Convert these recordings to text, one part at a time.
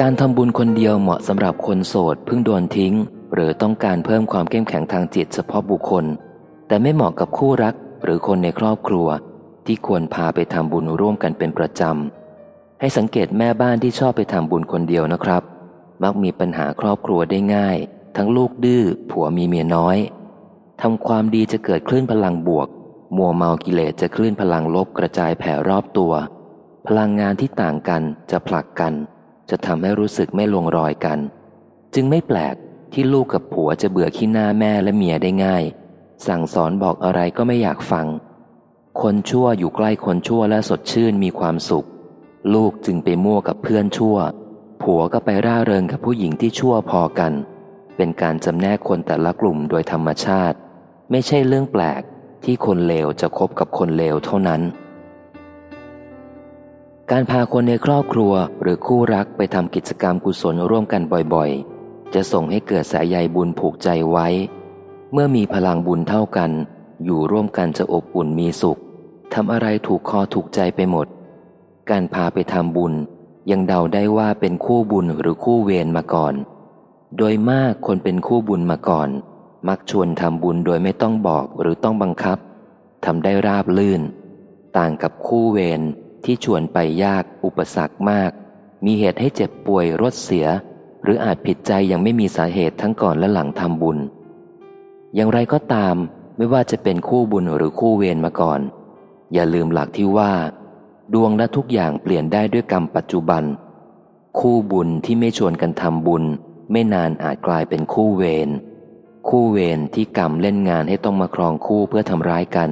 การทำบุญคนเดียวเหมาะสำหรับคนโสดเพิ่งโดนทิ้ง หรือต้องการเพิ่มความเข้มแข็งทางจิตเฉพาะบุคคล แต่ไม่เหมาะกับคู่รักหรือคนในครอบครัว ที่ควรพาไปทำบุญร่วมกันเป็นประจำ ให้สังเกตแม่บ้านที่ชอบไปทำบุญคนเดียวนะครับ มักมีปัญหาครอบครัวได้ง่าย ทั้งลูกดื้อผัวมีเมียน้อยทำความดีจะเกิดคลื่นพลังบวก มัวเมากิเลสจะคลื่นพลังลบกระจายแผ่รอบตัว พลังงานที่ต่างกันจะผลักกัน จะทำให้รู้สึกไม่ลงรอยกัน จึงไม่แปลกที่ลูกกับผัวจะเบื่อขี้หน้าแม่และเมียได้ง่าย สั่งสอนบอกอะไรก็ไม่อยากฟัง คนชั่วอยู่ใกล้คนชั่วและสดชื่นมีความสุข ลูกจึงไปมั่วกับเพื่อนชั่ว ผัวก็ไปร่าเริงกับผู้หญิงที่ชั่วพอกัน เป็นการจำแนกคนแต่ละกลุ่มโดยธรรมชาติ ไม่ใช่เรื่องแปลกที่คนเลวจะคบกับคนเลวเท่านั้น การพาคนในครอบครัวหรือคู่รักไปทำกิจกรรมกุศลร่วมกันบ่อยๆ จะส่งให้เกิดสายใยบุญผูกใจไว้ เมื่อมีพลังบุญเท่ากัน อยู่ร่วมกันจะอบอุ่นมีสุขทำอะไรถูกคอถูกใจไปหมด การพาไปทำบุญ ยังเดาได้ว่าเป็นคู่บุญหรือคู่เวรมาก่อน โดยมากคนเป็นคู่บุญมาก่อน มักชวนทำบุญโดยไม่ต้องบอกหรือต้องบังคับทำได้ราบลื่น ต่างกับคู่เวร ที่ชวนไปยากอุปสรรคมาก มีเหตุให้เจ็บป่วยรถเสีย หรืออาจผิดใจยังไม่มีสาเหตุทั้งก่อนและหลังทำบุญ อย่างไรก็ตามไม่ว่าจะเป็นคู่บุญหรือคู่เวรมาก่อน อย่าลืมหลักที่ว่า ดวงและทุกอย่างเปลี่ยนได้ด้วยกรรมปัจจุบัน คู่บุญที่ไม่ชวนกันทำบุญ ไม่นานอาจกลายเป็นคู่เวรคู่เวรที่กรรมเล่นงานให้ต้องมาครองคู่เพื่อทำร้ายกัน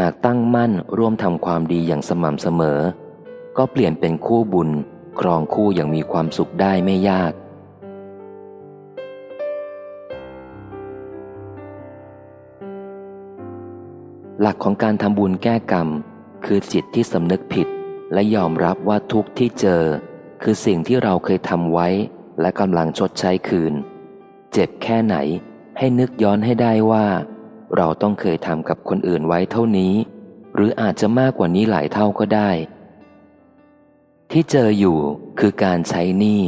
หากตั้งมั่นร่วมทำความดีอย่างสม่ำเสมอ ก็เปลี่ยนเป็นคู่บุญ ครองคู่อย่างมีความสุขได้ไม่ยาก หลักของการทำบุญแก้กรรม คือจิตที่สำนึกผิด และยอมรับว่าทุกที่เจอ คือสิ่งที่เราเคยทำไว้ และกำลังชดใช้คืน เจ็บแค่ไหนให้นึกย้อนให้ได้ว่า เราต้องเคยทำกับคนอื่นไว้เท่านี้ หรืออาจจะมากกว่านี้หลายเท่าก็ได้ ที่เจออยู่คือการใช้หนี้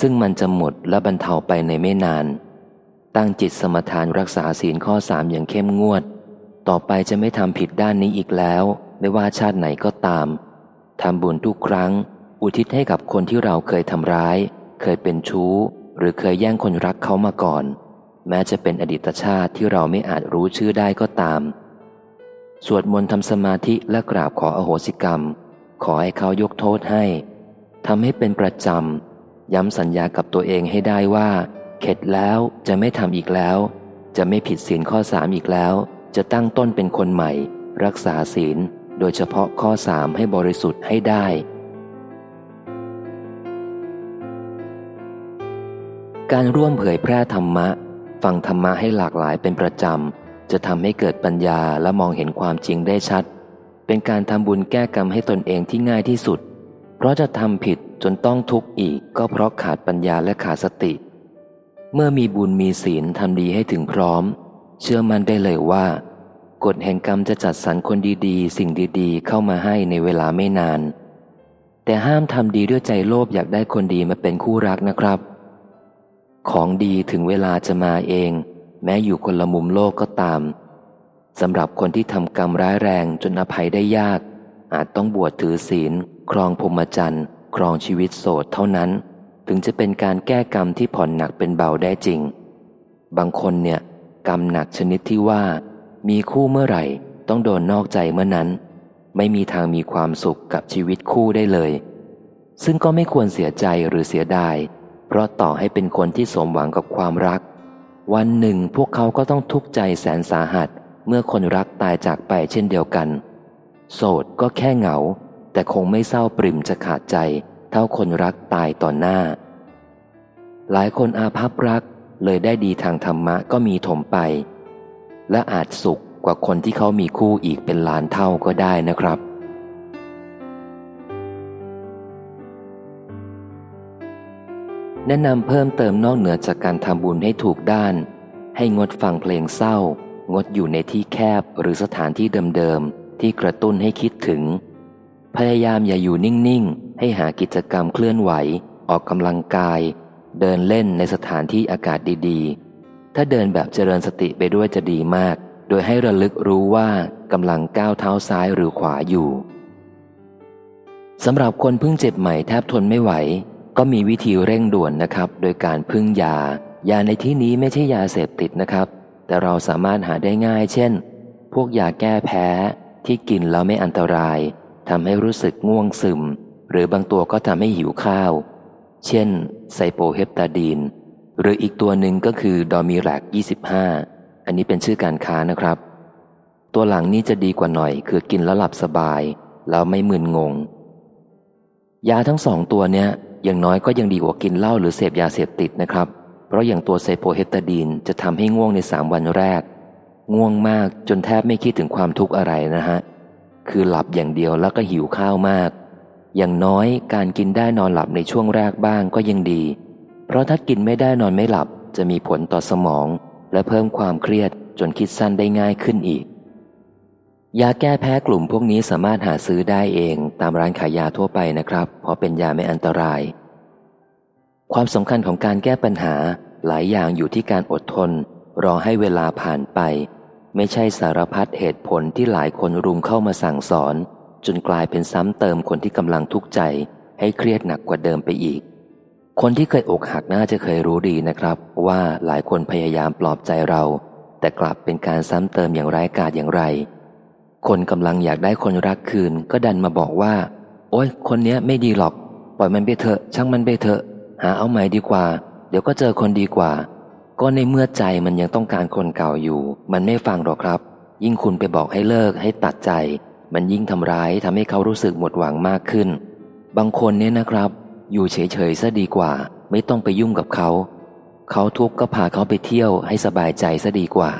ซึ่งมันจะหมดและบรรเทาไปในไม่นาน ตั้งจิตสมทานรักษาศีลข้อสามอย่างเข้มงวด ต่อไปจะไม่ทำผิดด้านนี้อีกแล้ว ไม่ว่าชาติไหนก็ตามทำบุญทุกครั้ง อุทิศให้กับคนที่เราเคยทำร้าย เคยเป็นชู้ หรือเคยแย่งคนรักเขามาก่อน แม้จะเป็นอดีตชาติที่เราไม่อาจรู้ชื่อได้ก็ตาม สวดมนต์ทำสมาธิและกราบขออโหสิกรรม ขอให้เขายกโทษให้ทำให้เป็นประจำ ย้ำสัญญากับตัวเองให้ได้ว่า เข็ดแล้วจะไม่ทำอีกแล้ว จะไม่ผิดศีลข้อสามอีกแล้ว จะตั้งต้นเป็นคนใหม่ รักษาศีล โดยเฉพาะข้อสามให้บริสุทธิ์ให้ได้การร่วมเผยแพร่ธรรมะ ฟังธรรมะให้หลากหลายเป็นประจำ จะทำให้เกิดปัญญาและมองเห็นความจริงได้ชัด เป็นการทำบุญแก้กรรมให้ตนเองที่ง่ายที่สุด เพราะจะทำผิดจนต้องทุกข์อีก ก็เพราะขาดปัญญาและขาดสติ เมื่อมีบุญมีศีลทำดีให้ถึงพร้อม เชื่อมั่นได้เลยว่า กฎแห่งกรรมจะจัดสรรคนดีๆ สิ่งดีๆ เข้ามาให้ในเวลาไม่นาน แต่ห้ามทำดีด้วยใจโลภอยากได้คนดีมาเป็นคู่รักนะครับ ของดีถึงเวลาจะมาเอง แม้อยู่คนละมุมโลกก็ตามสำหรับคนที่ทำกรรมร้ายแรงจนอภัยได้ยาก อาจต้องบวชถือศีล ครองพรหมจรรย์ครองชีวิตโสดเท่านั้น ถึงจะเป็นการแก้กรรมที่ผ่อนหนักเป็นเบาได้จริง บางคนเนี่ย กรรมหนักชนิดที่ว่า มีคู่เมื่อไหร่ ต้องโดนนอกใจเมื่อนั้น ไม่มีทางมีความสุขกับชีวิตคู่ได้เลย ซึ่งก็ไม่ควรเสียใจหรือเสียดาย เพราะต่อให้เป็นคนที่สมหวังกับความรัก วันหนึ่งพวกเขาก็ต้องทุกข์ใจแสนสาหัส เมื่อคนรักตายจากไปเช่นเดียวกัน โสดก็แค่เหงา แต่คงไม่เศร้าปริ่มจะขาดใจ เท่าคนรักตายต่อหน้า หลายคนอาภัพรักเลยได้ดีทางธรรมะก็มีถมไป และอาจสุขกว่าคนที่เขามีคู่อีกเป็นล้านเท่าก็ได้นะครับ แนะนำเพิ่มเติมนอกเหนือจากการทำบุญให้ถูกด้าน ให้งดฟังเพลงเศร้า งดอยู่ในที่แคบหรือสถานที่เดิมๆ ที่กระตุ้นให้คิดถึง พยายามอย่าอยู่นิ่งๆ ให้หากิจกรรมเคลื่อนไหว ออกกำลังกาย เดินเล่นในสถานที่อากาศดีๆ ถ้าเดินแบบเจริญสติไปด้วยจะดีมาก โดยให้ระลึกรู้ว่ากำลังก้าวเท้าซ้ายหรือขวาอยู่สำหรับคนเพิ่งเจ็บใหม่แทบทนไม่ไหว ก็มีวิธีเร่งด่วนนะครับ โดยการพึ่งยา ยาในที่นี้ไม่ใช่ยาเสพติดนะครับ แต่เราสามารถหาได้ง่าย เช่น พวกยาแก้แพ้ที่กินแล้วไม่อันตรายทำให้รู้สึกง่วงซึม หรือบางตัวก็ทำให้หิวข้าว เช่น ไซโปเฮปตาดีน หรืออีกตัวหนึ่งก็คือดอมิแลก25 อันนี้เป็นชื่อการค้านะครับ ตัวหลังนี้จะดีกว่าหน่อย คือกินแล้วหลับสบาย แล้วไม่มึนงง ยาทั้งสองตัวเนี้ย อย่างน้อยก็ยังดีกว่ากินเหล้าหรือเสพยาเสพติดนะครับ เพราะอย่างตัวไซโปเฮตาดีนจะทำให้ง่วงในสามวันแรก ง่วงมากจนแทบไม่คิดถึงความทุกข์อะไรนะฮะ คือหลับอย่างเดียวแล้วก็หิวข้าวมาก อย่างน้อยการกินได้นอนหลับในช่วงแรกบ้างก็ยังดี เพราะถ้ากินไม่ได้นอนไม่หลับจะมีผลต่อสมอง และเพิ่มความเครียดจนคิดสั้นได้ง่ายขึ้นอีก ยาแก้แพ้กลุ่มพวกนี้สามารถหาซื้อได้เองตามร้านขายยาทั่วไปนะครับ เพราะเป็นยาไม่อันตราย ความสำคัญของการแก้ปัญหาหลายอย่างอยู่ที่การอดทน รอให้เวลาผ่านไป ไม่ใช่สารพัดเหตุผลที่หลายคนรุมเข้ามาสั่งสอน จนกลายเป็นซ้ำเติมคนที่กำลังทุกข์ใจ ให้เครียดหนักกว่าเดิมไปอีก คนที่เคยอกหักน่าจะเคยรู้ดีนะครับ ว่าหลายคนพยายามปลอบใจเรา แต่กลับเป็นการซ้ำเติมอย่างไร้กาศอย่างไร คนกำลังอยากได้คนรักคืนก็ดันมาบอกว่า โอ๊ย คนเนี้ยไม่ดีหรอก ปล่อยมันไปเถอะ ช่างมันไปเถอะ หาเอาใหม่ดีกว่า เดี๋ยวก็เจอคนดีกว่า ก็ในเมื่อใจมันยังต้องการคนเก่าอยู่ มันไม่ฟังหรอกครับ ยิ่งคุณไปบอกให้เลิกให้ตัดใจ มันยิ่งทำร้ายทำให้เขารู้สึกหมดหวังมากขึ้น บางคนเนี่ยนะครับ อยู่เฉยๆซะดีกว่า ไม่ต้องไปยุ่งกับเขา เขาทุกข์ก็พาเขาไปเที่ยวให้สบายใจซะดีกว่า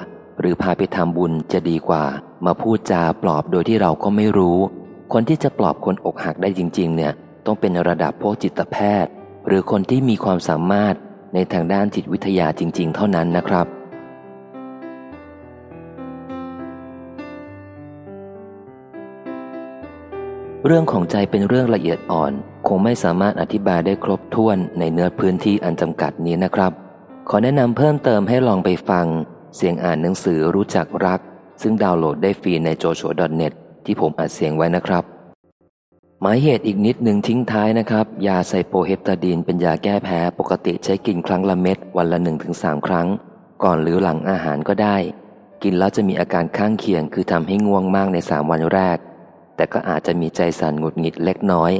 หรือพาไปทำบุญจะดีกว่า มาพูดจาปลอบโดยที่เราก็ไม่รู้ คนที่จะปลอบคนอกหักได้จริง ๆ เนี่ย ต้องเป็นระดับพวกจิตแพทย์ หรือคนที่มีความสามารถในทางด้านจิตวิทยาจริง ๆ เท่านั้นนะครับ เรื่องของใจเป็นเรื่องละเอียดอ่อน คงไม่สามารถอธิบายได้ครบถ้วนในเนื้อพื้นที่อันจำกัดนี้นะครับ ขอแนะนำเพิ่มเติมให้ลองไปฟัง เสียงอ่านหนังสือรู้จักรัก ซึ่งดาวน์โหลดได้ฟรีใน joshua.net ที่ผมอัดเสียงไว้นะครับ หมายเหตุอีกนิดหนึ่งทิ้งท้ายนะครับ ยาไซโปเฮปตาดีนเป็นยาแก้แพ้ปกติใช้กินครั้งละเม็ดวันละหนึ่งถึงสามครั้ง ก่อนหรือหลังอาหารก็ได้ กินแล้วจะมีอาการข้างเคียง คือทำให้ง่วงมากในสามวันแรก แต่ก็อาจจะมีใจสั่นหงุดหงิดเล็กน้อย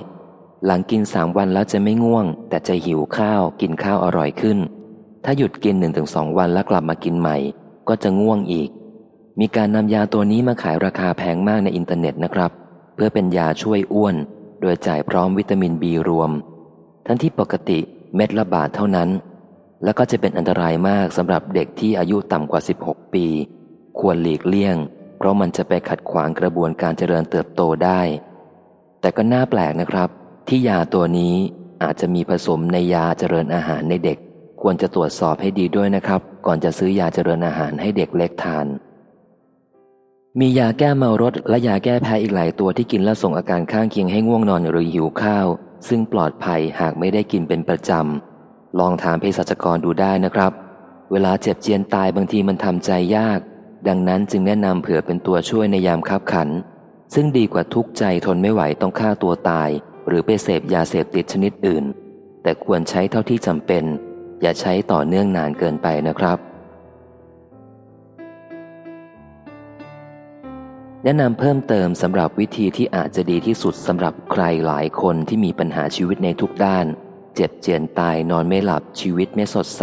หลังกินสามวันแล้วจะไม่ง่วง แต่จะหิวข้าวกินข้าวอร่อยขึ้นถ้าหยุดกินหนึ่งถึงสองวันแล้วกลับมากินใหม่ ก็จะง่วงอีก มีการนำยาตัวนี้มาขายราคาแพงมากในอินเทอร์เน็ตนะครับ เพื่อเป็นยาช่วยอ้วน โดยจ่ายพร้อมวิตามินบีรวม ทั้งที่ปกติเม็ดละบาทเท่านั้น แล้วก็จะเป็นอันตรายมากสำหรับเด็กที่อายุต่ำกว่า 16 ปี ควรหลีกเลี่ยง เพราะมันจะไปขัดขวางกระบวนการเจริญเติบโตได้ แต่ก็น่าแปลกนะครับ ที่ยาตัวนี้อาจจะมีผสมในยาเจริญอาหารในเด็ก ควรจะตรวจสอบให้ดีด้วยนะครับ ก่อนจะซื้อยาเจริญอาหารให้เด็กเล็กทาน มียาแก้เมารถและยาแก้แพ้อีกหลายตัวที่กินแล้วส่งอาการข้างเคียงให้ง่วงนอนหรือหิวข้าว ซึ่งปลอดภัยหากไม่ได้กินเป็นประจำ ลองถามเภสัชกรดูได้นะครับ เวลาเจ็บเจียนตายบางทีมันทำใจยาก ดังนั้นจึงแนะนำเผื่อเป็นตัวช่วยในยามคับขัน ซึ่งดีกว่าทุกใจทนไม่ไหวต้องฆ่าตัวตาย หรือไปเสพยาเสพติดชนิดอื่น แต่ควรใช้เท่าที่จำเป็น อย่าใช้ต่อเนื่องนานเกินไปนะครับ แนะนำเพิ่มเติมสำหรับวิธีที่อาจจะดีที่สุดสำหรับใครหลายคนที่มีปัญหาชีวิตในทุกด้าน เจ็บเจียนตายนอนไม่หลับชีวิตไม่สดใส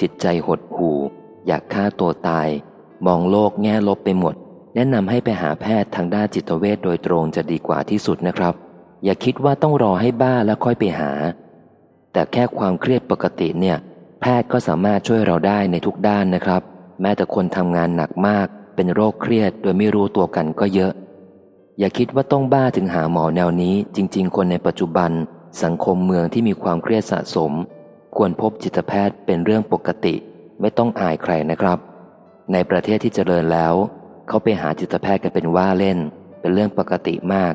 จิตใจหดหู่ อยากฆ่าตัวตาย มองโลกแง่ลบไปหมด แนะนำให้ไปหาแพทย์ทางด้านจิตเวชโดยตรงจะดีกว่าที่สุดนะครับ อย่าคิดว่าต้องรอให้บ้าแล้วค่อยไปหา แต่แค่ความเครียดปกติเนี่ย แพทย์ก็สามารถช่วยเราได้ในทุกด้านนะครับ แม้แต่คนทำงานหนักมาก เป็นโรคเครียดโดยไม่รู้ตัวกันก็เยอะ อย่าคิดว่าต้องบ้าถึงหาหมอแนวนี้ จริง ๆ คนในปัจจุบัน สังคมเมืองที่มีความเครียดสะสม ควรพบจิตแพทย์เป็นเรื่องปกติ ไม่ต้องอายใครนะครับ ในประเทศที่เจริญแล้ว เขาไปหาจิตแพทย์กันเป็นว่าเล่น เป็นเรื่องปกติมาก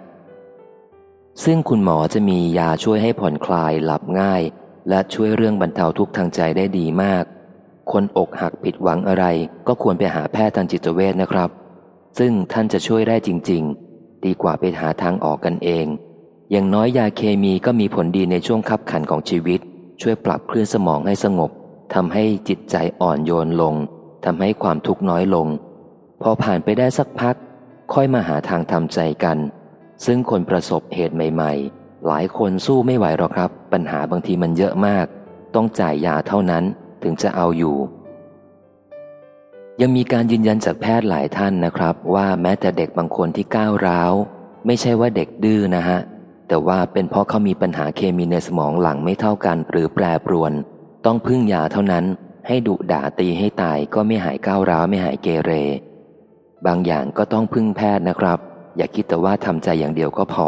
ซึ่งคุณหมอจะมียาช่วยให้ผ่อนคลายหลับง่าย และช่วยเรื่องบรรเทาทุกข์ทางใจได้ดีมาก คนอกหักผิดหวังอะไร ก็ควรไปหาแพทย์ทางจิตเวชนะครับ ซึ่งท่านจะช่วยได้จริง ๆ ดีกว่าไปหาทางออกกันเอง อย่างน้อยยาเคมีก็มีผลดีในช่วงคับขันของชีวิต ช่วยปรับคลื่นสมองให้สงบทำให้จิตใจอ่อนโยนลงทำให้ความทุกข์น้อยลง พอผ่านไปได้สักพัก ค่อยมาหาทางทำใจกัน ซึ่งคนประสบเหตุใหม่ ๆ หลายคนสู้ไม่ไหวหรอกครับ ปัญหาบางทีมันเยอะมาก ต้องจ่ายยาเท่านั้น ถึงจะเอาอยู่ ยังมีการยืนยันจากแพทย์หลายท่านนะครับ ว่าแม้แต่เด็กบางคนที่ก้าวร้าว ไม่ใช่ว่าเด็กดื้อนะฮะ แต่ว่าเป็นเพราะเขามีปัญหาเคมีในสมองหลังไม่เท่ากันหรือแปรปรวน ต้องพึ่งยาเท่านั้น ให้ดุด่าตีให้ตายก็ไม่หายก้าวร้าวไม่หายเกเร บางอย่างก็ต้องพึ่งแพทย์นะครับ อย่าคิดแต่ว่าทำใจอย่างเดียวก็พอ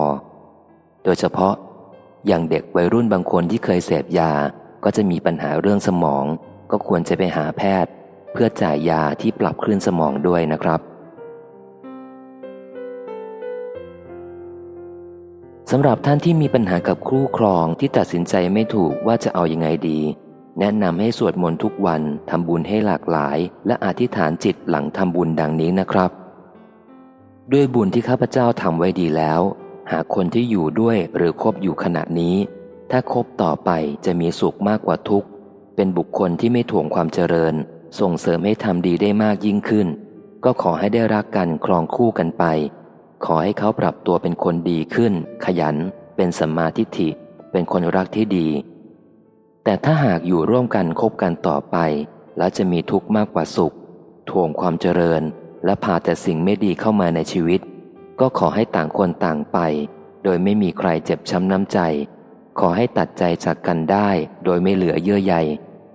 โดยเฉพาะอย่างเด็กวัยรุ่นบางคนที่เคยเสพยา ก็จะมีปัญหาเรื่องสมอง ก็ควรจะไปหาแพทย์ เพื่อจ่ายยาที่ปรับคลื่นสมองด้วยนะครับสำหรับท่านที่มีปัญหากับคู่ครองที่ตัดสินใจไม่ถูกว่าจะเอาอยัางไงดี แนะนำให้สวดมนต์ทุกวันทำบุญให้หลากหลาย และอธิษฐานจิตหลังทำบุญดังนี้นะครับ ด้วยบุญที่ข้าพเจ้าทำไว้ดีแล้ว หากคนที่อยู่ด้วยหรือคบอยู่ขณะนี้ ถ้าคบต่อไปจะมีสุขมากกว่าทุกข์ เป็นบุคคลที่ไม่ถ่วงความเจริญ ส่งเสริมให้ทำดีได้มากยิ่งขึ้น ก็ขอให้ได้รักกันครองคู่กันไป ขอให้เขาปรับตัวเป็นคนดีขึ้น ขยัน เป็นสัมมาทิฏฐิ เป็นคนรักที่ดี แต่ถ้าหากอยู่ร่วมกันคบกันต่อไป แล้วจะมีทุกข์มากกว่าสุข ถ่วงความเจริญ และพาแต่สิ่งไม่ดีเข้ามาในชีวิต ก็ขอให้ต่างคนต่างไป โดยไม่มีใครเจ็บช้ำน้ำใจ ขอให้ตัดใจจากกันได้โดยไม่เหลือเยื่อใย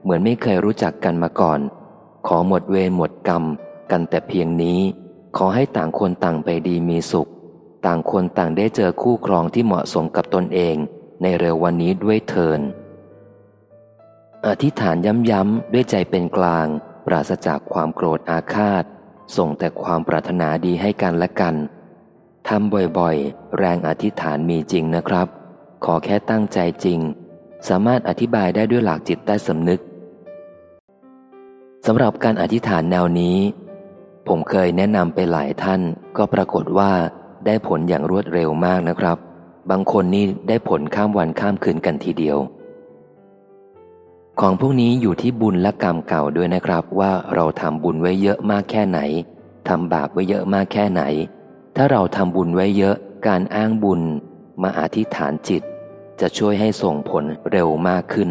เหมือนไม่เคยรู้จักกันมาก่อน ขอหมดเวรหมดกรรม กันแต่เพียงนี้ ขอให้ต่างคนต่างไปดีมีสุข ต่างคนต่างได้เจอคู่ครองที่เหมาะสมกับตนเอง ในเร็ววันนี้ด้วยเทินอธิษฐานย้ำๆด้วยใจเป็นกลาง ปราศจากความโกรธอาฆาต ส่งแต่ความปรารถนาดีให้กันและกันทำบ่อยๆ แรงอธิษฐานมีจริงนะครับ ขอแค่ตั้งใจจริง สามารถอธิบายได้ด้วยหลักจิตใต้สำนึกสำหรับการอธิษฐานแนวนี้ ผมเคยแนะนำไปหลายท่าน ก็ปรากฏว่าได้ผลอย่างรวดเร็วมากนะครับ บางคนนี่ได้ผลข้ามวันข้ามคืนกันทีเดียว ของพวกนี้อยู่ที่บุญและกรรมเก่าด้วยนะครับว่าเราทำบุญไว้เยอะมากแค่ไหนทำบาปไว้เยอะมากแค่ไหน ถ้าเราทำบุญไว้เยอะการอ้างบุญ มาอธิษฐานจิต จะช่วยให้ส่งผลเร็วมากขึ้น